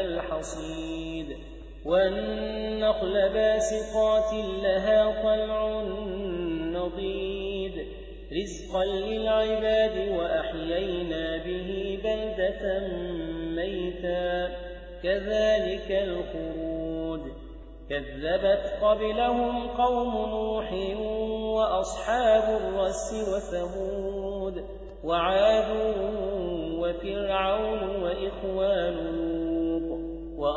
الحصيد. والنخل باسقات لها طلع نضيد. رزقا للعباد وأحيينا به بلدة ميتا. كذلك الخروج. كذبت قبلهم قوم نوح وأصحاب الرس وثمود. وعاد وفرعون وإخوان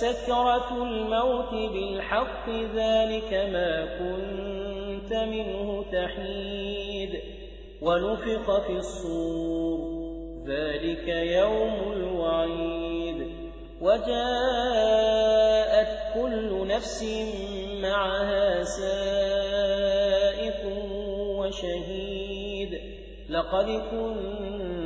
سكرة الموت بالحق ذلك ما كنت منه تحيد ونفق في الصور ذلك يوم الوعيد وجاءت كل نفس معها سائق وشهيد لقد كنت